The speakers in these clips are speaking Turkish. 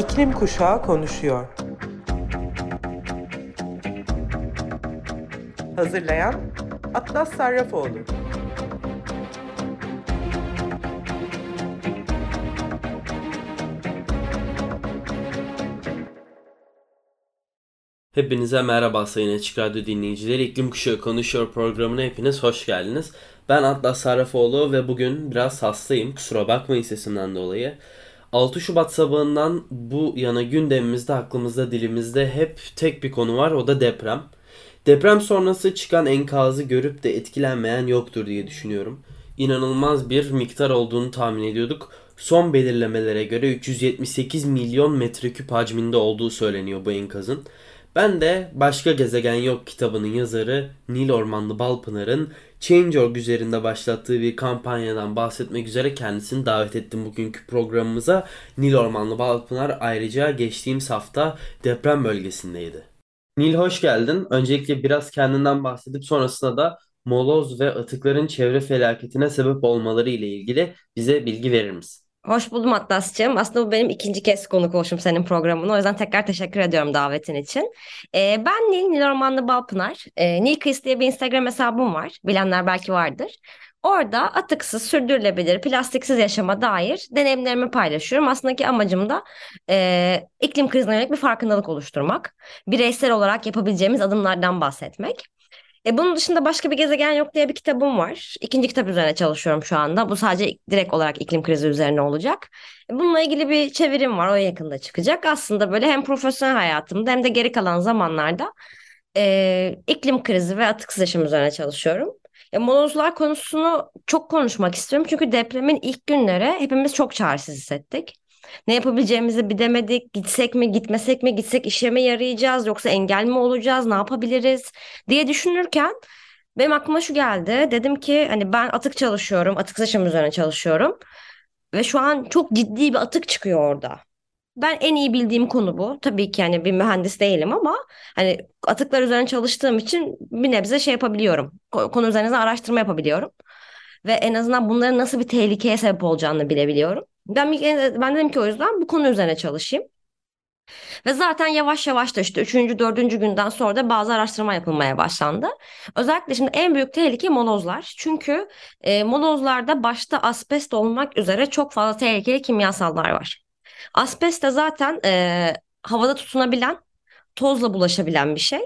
İklim Kuşağı konuşuyor. Hazırlayan Atlas Sarrafoğlu. Hepinize merhaba sayın Açık Radyo dinleyicileri. İklim Kuşağı Konuşuyor programına hepiniz hoş geldiniz. Ben Atlas Sarrafoğlu ve bugün biraz hastayım. Kusura bakmayın sesimden dolayı. 6 Şubat sabahından bu yana gündemimizde, aklımızda, dilimizde hep tek bir konu var. O da deprem. Deprem sonrası çıkan enkazı görüp de etkilenmeyen yoktur diye düşünüyorum. İnanılmaz bir miktar olduğunu tahmin ediyorduk. Son belirlemelere göre 378 milyon metreküp hacminde olduğu söyleniyor bu enkazın. Ben de Başka Gezegen Yok kitabının yazarı Nil Ormanlı Balpınar'ın Change.org üzerinde başlattığı bir kampanyadan bahsetmek üzere kendisini davet ettim bugünkü programımıza. Nil Ormanlı Balpınar ayrıca geçtiğimiz hafta deprem bölgesindeydi. Nil hoş geldin. Öncelikle biraz kendinden bahsedip sonrasında da moloz ve atıkların çevre felaketine sebep olmaları ile ilgili bize bilgi verir misin? Hoş buldum Atlas'cığım. Aslında bu benim ikinci kez konuk oluşum senin programına. O yüzden tekrar teşekkür ediyorum davetin için. Ee, ben Nil, Nil Ormanlı Balpınar. Ee, Nil Kıyısı diye bir Instagram hesabım var. Bilenler belki vardır. Orada atıksız, sürdürülebilir, plastiksiz yaşama dair deneyimlerimi paylaşıyorum. Aslında ki amacım da e, iklim krizine yönelik bir farkındalık oluşturmak. Bireysel olarak yapabileceğimiz adımlardan bahsetmek. E, bunun dışında başka bir gezegen yok diye bir kitabım var. İkinci kitap üzerine çalışıyorum şu anda. Bu sadece direkt olarak iklim krizi üzerine olacak. E, bununla ilgili bir çevirim var. O yakında çıkacak. Aslında böyle hem profesyonel hayatımda hem de geri kalan zamanlarda e, iklim krizi ve atıksız yaşam üzerine çalışıyorum. E, molozlar konusunu çok konuşmak istiyorum. Çünkü depremin ilk günleri hepimiz çok çaresiz hissettik. Ne yapabileceğimizi bilemedik. Gitsek mi, gitmesek mi, gitsek işe mi yarayacağız yoksa engel mi olacağız, ne yapabiliriz diye düşünürken benim aklıma şu geldi. Dedim ki hani ben atık çalışıyorum, atık yaşam üzerine çalışıyorum. Ve şu an çok ciddi bir atık çıkıyor orada. Ben en iyi bildiğim konu bu. Tabii ki yani bir mühendis değilim ama hani atıklar üzerine çalıştığım için bir nebze şey yapabiliyorum. Konu üzerine araştırma yapabiliyorum. Ve en azından bunların nasıl bir tehlikeye sebep olacağını bilebiliyorum. Ben, ben dedim ki o yüzden bu konu üzerine çalışayım. Ve zaten yavaş yavaş da işte 3. 4. günden sonra da bazı araştırma yapılmaya başlandı. Özellikle şimdi en büyük tehlike molozlar. Çünkü e, molozlarda başta asbest olmak üzere çok fazla tehlikeli kimyasallar var. Asbest de zaten e, havada tutunabilen, tozla bulaşabilen bir şey.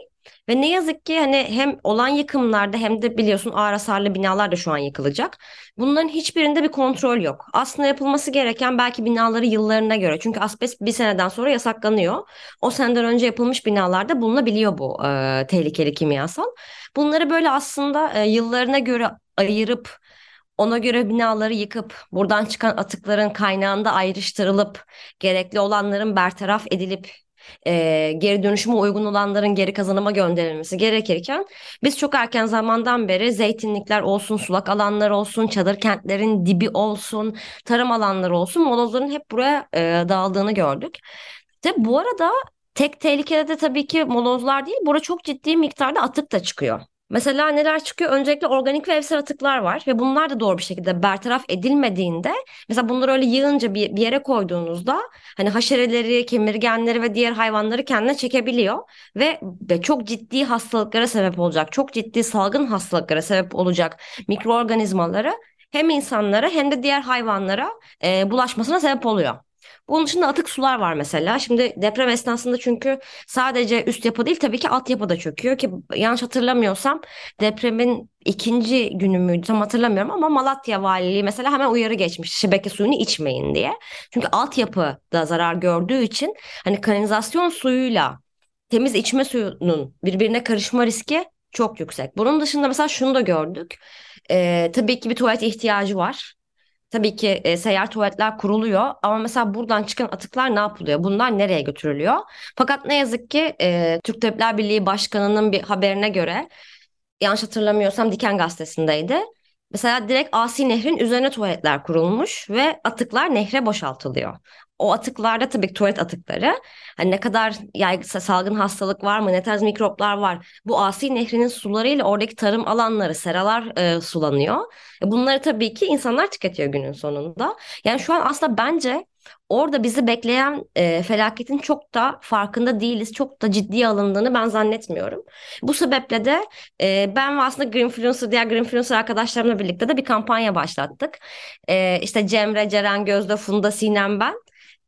Ve ne yazık ki hani hem olan yıkımlarda hem de biliyorsun ağır hasarlı binalar da şu an yıkılacak. Bunların hiçbirinde bir kontrol yok. Aslında yapılması gereken belki binaları yıllarına göre. Çünkü asbest bir seneden sonra yasaklanıyor. O seneden önce yapılmış binalarda bulunabiliyor bu e, tehlikeli kimyasal. Bunları böyle aslında e, yıllarına göre ayırıp ona göre binaları yıkıp buradan çıkan atıkların kaynağında ayrıştırılıp gerekli olanların bertaraf edilip e, geri dönüşüme uygun olanların geri kazanıma gönderilmesi gerekirken biz çok erken zamandan beri zeytinlikler olsun, sulak alanlar olsun, çadır kentlerin dibi olsun, tarım alanları olsun molozların hep buraya e, dağıldığını gördük. De bu arada tek tehlikede de tabii ki molozlar değil, burada çok ciddi miktarda atık da çıkıyor. Mesela neler çıkıyor? Öncelikle organik ve evsel atıklar var ve bunlar da doğru bir şekilde bertaraf edilmediğinde mesela bunları öyle yığınca bir, bir yere koyduğunuzda hani haşereleri, kemirgenleri ve diğer hayvanları kendine çekebiliyor ve, ve çok ciddi hastalıklara sebep olacak. Çok ciddi salgın hastalıklara sebep olacak mikroorganizmaları hem insanlara hem de diğer hayvanlara e, bulaşmasına sebep oluyor. Bunun dışında atık sular var mesela. Şimdi deprem esnasında çünkü sadece üst yapı değil tabii ki alt yapı da çöküyor ki yanlış hatırlamıyorsam depremin ikinci günü müydü tam hatırlamıyorum ama Malatya Valiliği mesela hemen uyarı geçmiş şebeke suyunu içmeyin diye. Çünkü altyapı da zarar gördüğü için hani kanalizasyon suyuyla temiz içme suyunun birbirine karışma riski çok yüksek. Bunun dışında mesela şunu da gördük. Ee, tabii ki bir tuvalet ihtiyacı var. Tabii ki e, seyyar tuvaletler kuruluyor ama mesela buradan çıkan atıklar ne yapılıyor? Bunlar nereye götürülüyor? Fakat ne yazık ki e, Türk Tabipler Birliği Başkanı'nın bir haberine göre yanlış hatırlamıyorsam Diken Gazetesi'ndeydi. Mesela direkt Asi Nehrin üzerine tuvaletler kurulmuş ve atıklar nehre boşaltılıyor. O atıklarda tabii ki tuvalet atıkları. Hani ne kadar yaygın salgın hastalık var mı, ne tarz mikroplar var. Bu Asi Nehri'nin sularıyla oradaki tarım alanları, seralar e, sulanıyor. E bunları tabii ki insanlar tüketiyor günün sonunda. Yani şu an aslında bence orada bizi bekleyen e, felaketin çok da farkında değiliz. Çok da ciddiye alındığını ben zannetmiyorum. Bu sebeple de e, ben ve aslında Greenfluencer, diğer Greenfluencer arkadaşlarımla birlikte de bir kampanya başlattık. E, işte Cemre, Ceren, Gözde, Funda, Sinem ben.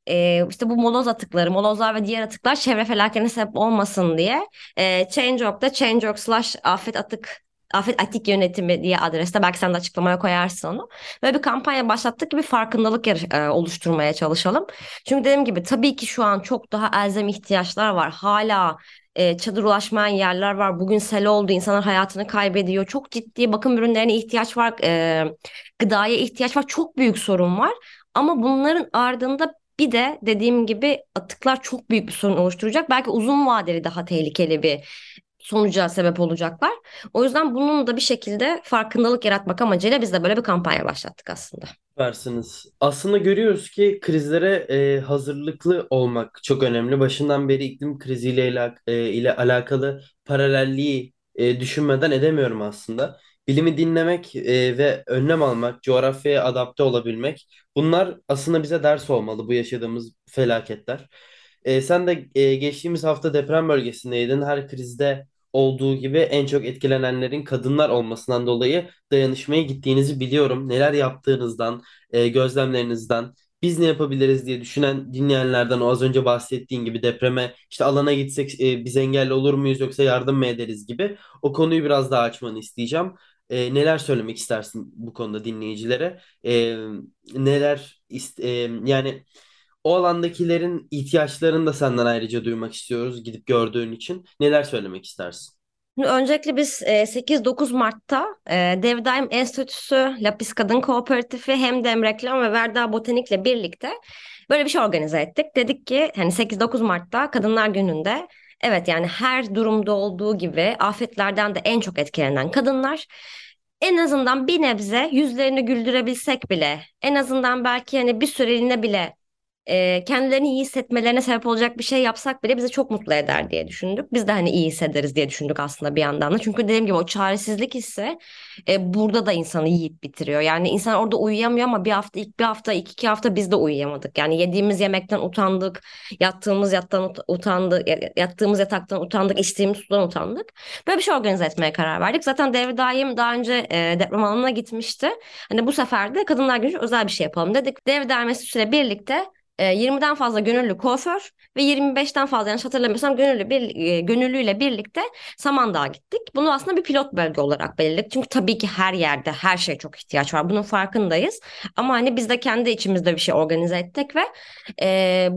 E, işte bu moloz atıkları, molozlar ve diğer atıklar çevre felaketine sebep olmasın diye e, Change.org'da Change.org slash afet atık Afet Atik Yönetimi diye adreste belki sen de açıklamaya koyarsın onu. Böyle bir kampanya başlattık ki bir farkındalık e, oluşturmaya çalışalım. Çünkü dediğim gibi tabii ki şu an çok daha elzem ihtiyaçlar var. Hala e, çadır ulaşmayan yerler var. Bugün sel oldu, insanlar hayatını kaybediyor. Çok ciddi bakım ürünlerine ihtiyaç var, e, gıdaya ihtiyaç var. Çok büyük sorun var. Ama bunların ardında bir de dediğim gibi atıklar çok büyük bir sorun oluşturacak. Belki uzun vadeli daha tehlikeli bir sonuca sebep olacaklar. O yüzden bunun da bir şekilde farkındalık yaratmak amacıyla biz de böyle bir kampanya başlattık aslında. Versiniz. Aslında görüyoruz ki krizlere e, hazırlıklı olmak çok önemli. Başından beri iklim kriziyle e, ile alakalı paralelliği e, düşünmeden edemiyorum aslında. Bilimi dinlemek e, ve önlem almak, coğrafyaya adapte olabilmek bunlar aslında bize ders olmalı bu yaşadığımız felaketler. E, sen de e, geçtiğimiz hafta deprem bölgesindeydin. Her krizde olduğu gibi en çok etkilenenlerin kadınlar olmasından dolayı dayanışmaya gittiğinizi biliyorum. Neler yaptığınızdan, e, gözlemlerinizden, biz ne yapabiliriz diye düşünen dinleyenlerden o az önce bahsettiğin gibi depreme işte alana gitsek e, biz engelli olur muyuz yoksa yardım mı ederiz gibi o konuyu biraz daha açmanı isteyeceğim. E, neler söylemek istersin bu konuda dinleyicilere? E, neler e, yani o alandakilerin ihtiyaçlarını da senden ayrıca duymak istiyoruz gidip gördüğün için. Neler söylemek istersin? Öncelikle biz 8-9 e, Mart'ta e, Devdaim Enstitüsü, Lapis Kadın Kooperatifi, hem Dem Reklam ve Verda Botanik'le birlikte böyle bir şey organize ettik. Dedik ki hani 8-9 Mart'ta Kadınlar Günü'nde evet yani her durumda olduğu gibi afetlerden de en çok etkilenen kadınlar. En azından bir nebze yüzlerini güldürebilsek bile en azından belki hani bir süreliğine bile e, kendilerini iyi hissetmelerine sebep olacak bir şey yapsak bile bizi çok mutlu eder diye düşündük. Biz de hani iyi hissederiz diye düşündük aslında bir yandan da. Çünkü dediğim gibi o çaresizlik hissi e, burada da insanı yiyip bitiriyor. Yani insan orada uyuyamıyor ama bir hafta, ilk bir hafta, iki, iki hafta biz de uyuyamadık. Yani yediğimiz yemekten utandık, yattığımız yattan utandık, yattığımız yataktan utandık, içtiğimiz sudan utandık. Böyle bir şey organize etmeye karar verdik. Zaten Devri Daim daha önce e, deprem alanına gitmişti. Hani bu sefer de Kadınlar Günü özel bir şey yapalım dedik. Devri Daim Enstitüsü'yle birlikte 20'den e, fazla gönüllü kuaför ve 25'ten fazla yanlış hatırlamıyorsam gönüllü bir, e, gönüllüyle birlikte Samandağ'a gittik. Bunu aslında bir pilot bölge olarak belirledik. Çünkü tabii ki her yerde her şeye çok ihtiyaç var. Bunun farkındayız. Ama hani biz de kendi içimizde bir şey organize ettik ve e,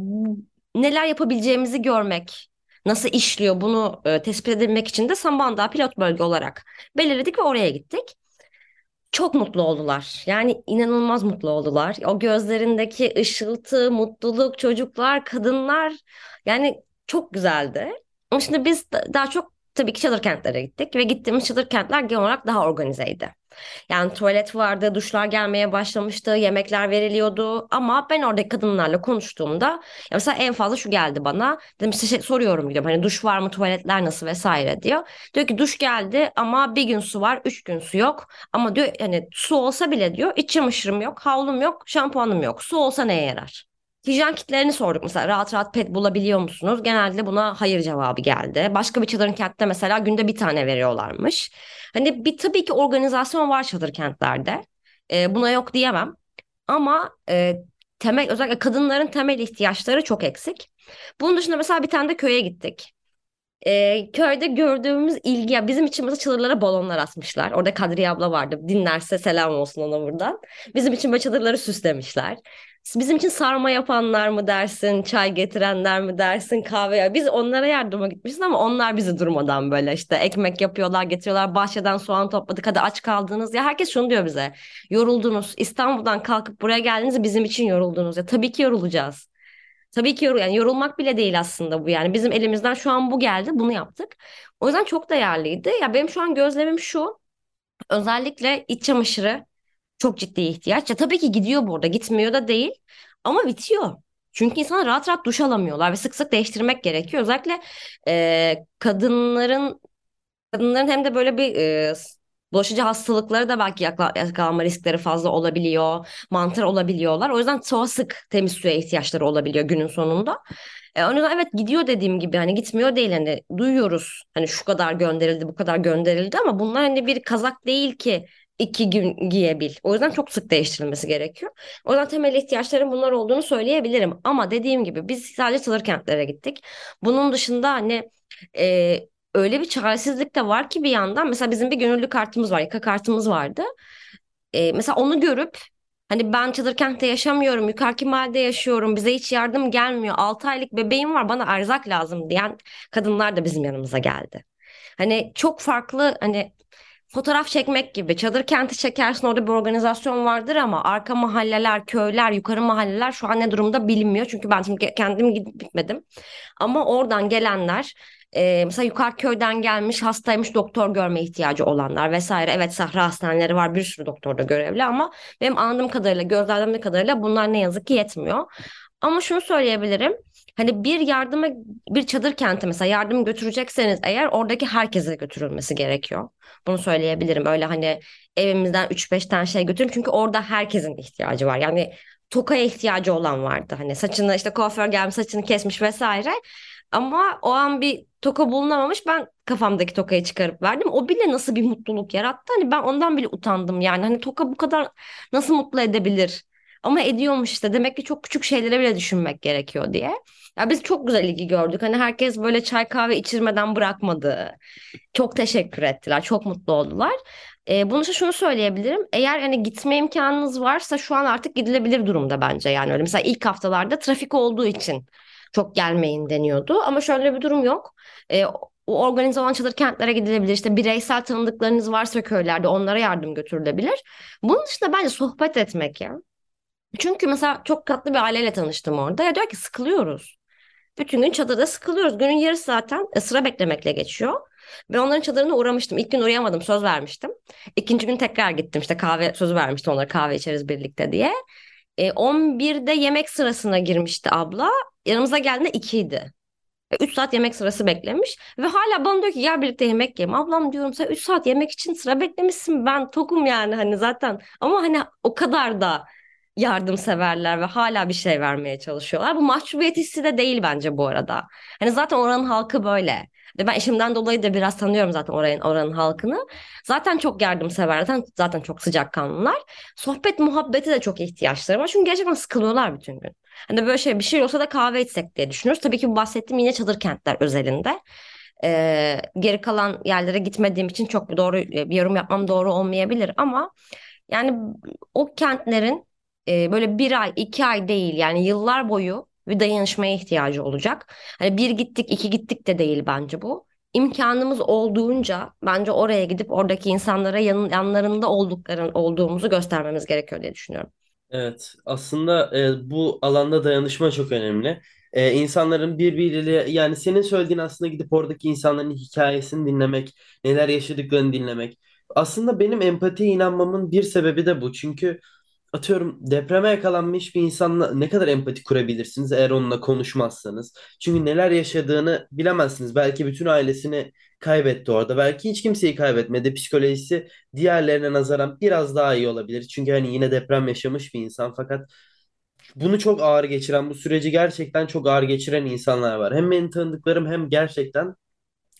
neler yapabileceğimizi görmek, nasıl işliyor bunu e, tespit edilmek için de Samandağ pilot bölge olarak belirledik ve oraya gittik çok mutlu oldular. Yani inanılmaz mutlu oldular. O gözlerindeki ışıltı, mutluluk, çocuklar, kadınlar yani çok güzeldi. Ama şimdi biz daha çok tabii ki çadır kentlere gittik ve gittiğimiz çadır kentler genel olarak daha organizeydi. Yani tuvalet vardı, duşlar gelmeye başlamıştı, yemekler veriliyordu. Ama ben oradaki kadınlarla konuştuğumda ya mesela en fazla şu geldi bana. Dedim işte şey, soruyorum diyorum hani duş var mı, tuvaletler nasıl vesaire diyor. Diyor ki duş geldi ama bir gün su var, üç gün su yok. Ama diyor hani su olsa bile diyor iç çamaşırım yok, havlum yok, şampuanım yok. Su olsa neye yarar? Hijyen kitlerini sorduk mesela rahat rahat pet bulabiliyor musunuz? Genelde buna hayır cevabı geldi. Başka bir çadırın kentte mesela günde bir tane veriyorlarmış. Hani bir tabii ki organizasyon var çadır kentlerde. E, buna yok diyemem. Ama e, temel özellikle kadınların temel ihtiyaçları çok eksik. Bunun dışında mesela bir tane de köye gittik. E, köyde gördüğümüz ilgi, ya bizim için mesela çadırlara balonlar asmışlar. Orada Kadriye abla vardı. Dinlerse selam olsun ona buradan. Bizim için böyle çadırları süslemişler. Bizim için sarma yapanlar mı dersin, çay getirenler mi dersin, kahve. Biz onlara yardıma gitmişiz ama onlar bizi durmadan böyle işte ekmek yapıyorlar, getiriyorlar. Bahçeden soğan topladık. Hadi aç kaldınız. Ya herkes şunu diyor bize. Yoruldunuz. İstanbul'dan kalkıp buraya geldiniz bizim için yoruldunuz. Ya tabii ki yorulacağız. Tabii ki yorul yani yorulmak bile değil aslında bu yani. Bizim elimizden şu an bu geldi, bunu yaptık. O yüzden çok değerliydi. Ya benim şu an gözlemim şu. Özellikle iç çamaşırı çok ciddi ihtiyaç. Ya tabii ki gidiyor burada, gitmiyor da değil ama bitiyor. Çünkü insanlar rahat rahat duş alamıyorlar ve sık sık değiştirmek gerekiyor. Özellikle e, kadınların kadınların hem de böyle bir e, Bulaşıcı hastalıkları da belki yakalanma riskleri fazla olabiliyor. Mantar olabiliyorlar. O yüzden çok sık temiz suya ihtiyaçları olabiliyor günün sonunda. E, o yüzden evet gidiyor dediğim gibi hani gitmiyor değil hani duyuyoruz hani şu kadar gönderildi bu kadar gönderildi ama bunlar hani bir kazak değil ki iki gün giyebil. O yüzden çok sık değiştirilmesi gerekiyor. O yüzden temel ihtiyaçların bunlar olduğunu söyleyebilirim. Ama dediğim gibi biz sadece sınır kentlere gittik. Bunun dışında hani e, öyle bir çaresizlik de var ki bir yandan mesela bizim bir gönüllü kartımız var, yaka kartımız vardı. E, mesela onu görüp hani ben çadır kentte yaşamıyorum, yukarıki mahallede yaşıyorum, bize hiç yardım gelmiyor, 6 aylık bebeğim var, bana erzak lazım diyen kadınlar da bizim yanımıza geldi. Hani çok farklı hani fotoğraf çekmek gibi çadır kenti çekersin orada bir organizasyon vardır ama arka mahalleler, köyler, yukarı mahalleler şu an ne durumda bilinmiyor. Çünkü ben şimdi kendim gidip gitmedim. Ama oradan gelenler e, mesela yukarı köyden gelmiş hastaymış doktor görme ihtiyacı olanlar vesaire. Evet sahra hastaneleri var bir sürü doktor da görevli ama benim anladığım kadarıyla gözlemlediğim kadarıyla bunlar ne yazık ki yetmiyor. Ama şunu söyleyebilirim. Hani bir yardıma bir çadır kenti mesela yardım götürecekseniz eğer oradaki herkese götürülmesi gerekiyor. Bunu söyleyebilirim. Öyle hani evimizden 3-5 tane şey götürün çünkü orada herkesin ihtiyacı var. Yani tokaya ihtiyacı olan vardı. Hani saçını işte kuaför gelmiş saçını kesmiş vesaire. Ama o an bir toka bulunamamış. Ben kafamdaki tokayı çıkarıp verdim. O bile nasıl bir mutluluk yarattı. Hani ben ondan bile utandım yani. Hani toka bu kadar nasıl mutlu edebilir? Ama ediyormuş işte. Demek ki çok küçük şeylere bile düşünmek gerekiyor diye. Ya biz çok güzel ilgi gördük. Hani herkes böyle çay kahve içirmeden bırakmadı. Çok teşekkür ettiler. Çok mutlu oldular. Ee, bunun için şunu söyleyebilirim. Eğer hani gitme imkanınız varsa şu an artık gidilebilir durumda bence. Yani öyle mesela ilk haftalarda trafik olduğu için çok gelmeyin deniyordu. Ama şöyle bir durum yok. Ee, o organize olan çadır kentlere gidilebilir. İşte bireysel tanıdıklarınız varsa köylerde onlara yardım götürülebilir. Bunun dışında bence sohbet etmek ya. Çünkü mesela çok katlı bir aileyle tanıştım orada. Ya diyor ki sıkılıyoruz. Bütün gün çadırda sıkılıyoruz. Günün yarısı zaten e, sıra beklemekle geçiyor. Ve onların çadırına uğramıştım. İlk gün uğrayamadım söz vermiştim. İkinci gün tekrar gittim işte kahve sözü vermiştim onlara kahve içeriz birlikte diye. E, 11'de yemek sırasına girmişti abla. Yanımıza geldiğinde 2'ydi. 3 saat yemek sırası beklemiş ve hala bana diyor ki gel birlikte yemek yiyelim. Ablam diyorum sen 3 saat yemek için sıra beklemişsin ben tokum yani hani zaten ama hani o kadar da yardımseverler ve hala bir şey vermeye çalışıyorlar. Bu mahcubiyet hissi de değil bence bu arada. Hani zaten oranın halkı böyle. Ben işimden dolayı da biraz tanıyorum zaten oranın, oranın halkını. Zaten çok yardımsever, zaten, zaten çok sıcakkanlılar. Sohbet muhabbeti de çok ihtiyaçları var. Çünkü gerçekten sıkılıyorlar bütün gün. Hani böyle şey bir şey olsa da kahve içsek diye düşünüyoruz. Tabii ki bu bahsettiğim yine çadır kentler özelinde. Ee, geri kalan yerlere gitmediğim için çok doğru bir yorum yapmam doğru olmayabilir ama yani o kentlerin e, böyle bir ay, iki ay değil yani yıllar boyu bir dayanışmaya ihtiyacı olacak. Hani bir gittik, iki gittik de değil bence bu. İmkanımız olduğunca bence oraya gidip oradaki insanlara yan, yanlarında oldukların olduğumuzu göstermemiz gerekiyor diye düşünüyorum. Evet, aslında e, bu alanda dayanışma çok önemli. E, insanların birbiriyle yani senin söylediğin aslında gidip oradaki insanların hikayesini dinlemek, neler yaşadıklarını dinlemek. Aslında benim empatiye inanmamın bir sebebi de bu. Çünkü atıyorum depreme yakalanmış bir insanla ne kadar empati kurabilirsiniz eğer onunla konuşmazsanız. Çünkü neler yaşadığını bilemezsiniz. Belki bütün ailesini kaybetti orada. Belki hiç kimseyi kaybetmedi. Psikolojisi diğerlerine nazaran biraz daha iyi olabilir. Çünkü hani yine deprem yaşamış bir insan fakat bunu çok ağır geçiren, bu süreci gerçekten çok ağır geçiren insanlar var. Hem benim tanıdıklarım hem gerçekten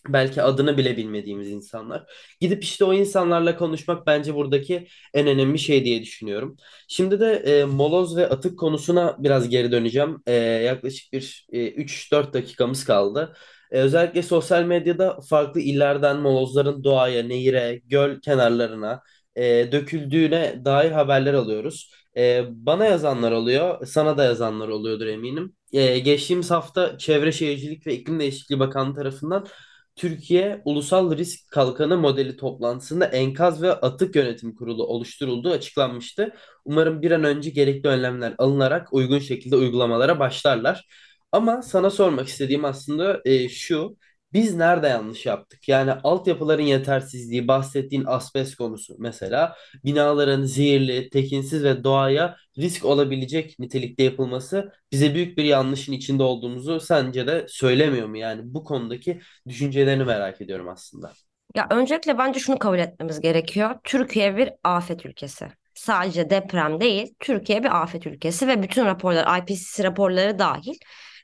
belki adını bile bilmediğimiz insanlar. Gidip işte o insanlarla konuşmak bence buradaki en önemli şey diye düşünüyorum. Şimdi de e, moloz ve atık konusuna biraz geri döneceğim. E, yaklaşık bir e, 3-4 dakikamız kaldı. E, özellikle sosyal medyada farklı illerden molozların doğaya, nehire, göl kenarlarına e, döküldüğüne dair haberler alıyoruz. E, bana yazanlar oluyor, sana da yazanlar oluyordur eminim. E, geçtiğimiz hafta Çevre Şehircilik ve İklim Değişikliği Bakanlığı tarafından Türkiye Ulusal Risk Kalkanı modeli toplantısında enkaz ve atık yönetim kurulu oluşturulduğu açıklanmıştı. Umarım bir an önce gerekli önlemler alınarak uygun şekilde uygulamalara başlarlar. Ama sana sormak istediğim aslında e, şu. Biz nerede yanlış yaptık? Yani altyapıların yetersizliği, bahsettiğin asbest konusu mesela binaların zehirli, tekinsiz ve doğaya risk olabilecek nitelikte yapılması bize büyük bir yanlışın içinde olduğumuzu sence de söylemiyor mu? Yani bu konudaki düşüncelerini merak ediyorum aslında. Ya öncelikle bence şunu kabul etmemiz gerekiyor. Türkiye bir afet ülkesi. Sadece deprem değil, Türkiye bir afet ülkesi ve bütün raporlar, IPCC raporları dahil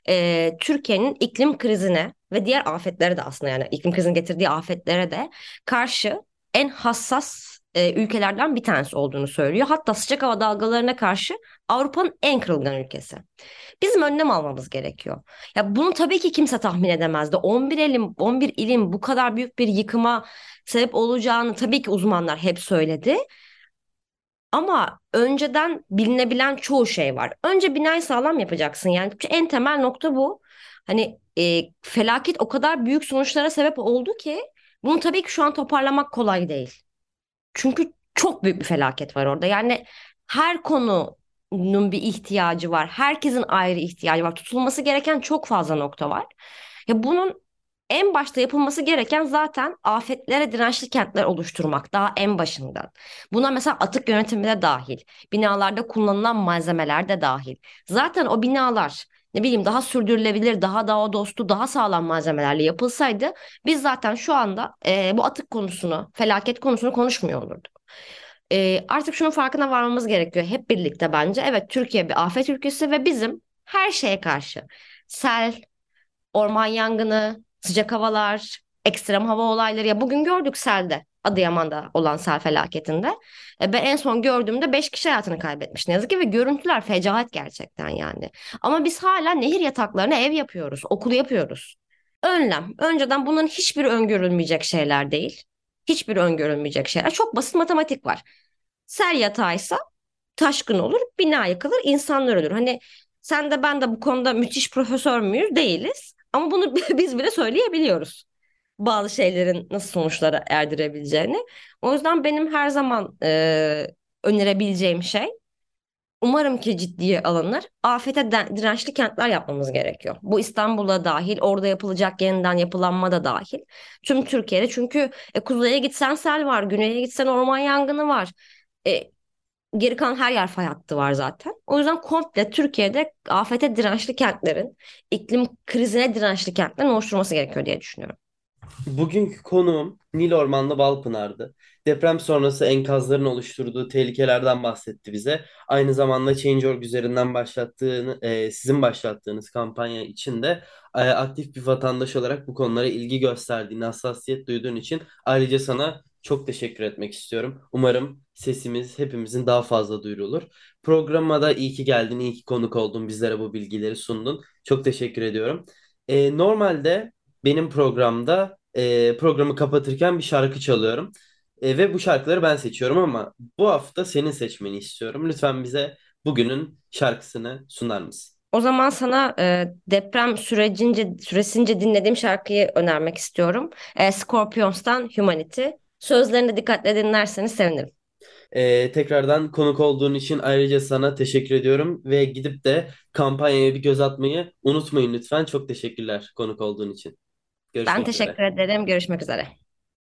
e, Türkiye'nin iklim krizine ve diğer afetlere de aslında yani iklim krizinin getirdiği afetlere de karşı en hassas e, ülkelerden bir tanesi olduğunu söylüyor. Hatta sıcak hava dalgalarına karşı Avrupa'nın en kırılgan ülkesi. Bizim önlem almamız gerekiyor. Ya bunu tabii ki kimse tahmin edemezdi. 11 ilim, 11 ilim bu kadar büyük bir yıkıma sebep olacağını tabii ki uzmanlar hep söyledi. Ama önceden bilinebilen çoğu şey var. Önce binayı sağlam yapacaksın. Yani en temel nokta bu. Hani e, felaket o kadar büyük sonuçlara sebep oldu ki bunu tabii ki şu an toparlamak kolay değil. Çünkü çok büyük bir felaket var orada. Yani her konunun bir ihtiyacı var. Herkesin ayrı ihtiyacı var. Tutulması gereken çok fazla nokta var. Ya bunun en başta yapılması gereken zaten afetlere dirençli kentler oluşturmak daha en başından. Buna mesela atık yönetimi de dahil. Binalarda kullanılan malzemeler de dahil. Zaten o binalar ne bileyim daha sürdürülebilir, daha doğa dostu, daha sağlam malzemelerle yapılsaydı biz zaten şu anda e, bu atık konusunu, felaket konusunu konuşmuyor olurduk. E, artık şunun farkına varmamız gerekiyor hep birlikte bence. Evet Türkiye bir afet ülkesi ve bizim her şeye karşı sel, orman yangını, sıcak havalar, ekstrem hava olayları ya bugün gördük selde. Adıyaman'da olan sel felaketinde. E, ben en son gördüğümde 5 kişi hayatını kaybetmiş ne yazık ki ve görüntüler fecaat gerçekten yani. Ama biz hala nehir yataklarına ev yapıyoruz, okul yapıyoruz. Önlem. Önceden bunların hiçbir öngörülmeyecek şeyler değil. Hiçbir öngörülmeyecek şeyler. Çok basit matematik var. Sel yatağıysa taşkın olur, bina yıkılır, insanlar ölür. Hani sen de ben de bu konuda müthiş profesör müyüz? Değiliz. Ama bunu biz bile söyleyebiliyoruz. Bazı şeylerin nasıl sonuçlara erdirebileceğini. O yüzden benim her zaman e, önerebileceğim şey umarım ki ciddiye alınır. Afete dirençli kentler yapmamız gerekiyor. Bu İstanbul'a dahil, orada yapılacak yeniden yapılanma da dahil. Tüm Türkiye'de çünkü e, kuzeye gitsen sel var, güneye gitsen orman yangını var. E, geri kalan her yer fay hattı var zaten. O yüzden komple Türkiye'de afete dirençli kentlerin, iklim krizine dirençli kentlerin oluşturması gerekiyor diye düşünüyorum. Bugünkü konuğum Nil Ormanlı Balpınar'dı. Deprem sonrası enkazların oluşturduğu tehlikelerden bahsetti bize. Aynı zamanda Change.org üzerinden başlattığını, e, sizin başlattığınız kampanya için de e, aktif bir vatandaş olarak bu konulara ilgi gösterdiğin, hassasiyet duyduğun için ayrıca sana çok teşekkür etmek istiyorum. Umarım sesimiz hepimizin daha fazla duyurulur. Programa da iyi ki geldin, iyi ki konuk oldun, bizlere bu bilgileri sundun. Çok teşekkür ediyorum. E, normalde benim programda e, programı kapatırken bir şarkı çalıyorum. E, ve bu şarkıları ben seçiyorum ama bu hafta senin seçmeni istiyorum. Lütfen bize bugünün şarkısını sunar mısın? O zaman sana e, deprem sürecince süresince dinlediğim şarkıyı önermek istiyorum. E, Scorpions'tan Humanity. Sözlerini de dikkatle dinlerseniz sevinirim. Ee, tekrardan konuk olduğun için ayrıca sana teşekkür ediyorum ve gidip de kampanyaya bir göz atmayı unutmayın lütfen. Çok teşekkürler konuk olduğun için. Ben Görüşmek üzere. teşekkür ederim. Görüşmek üzere.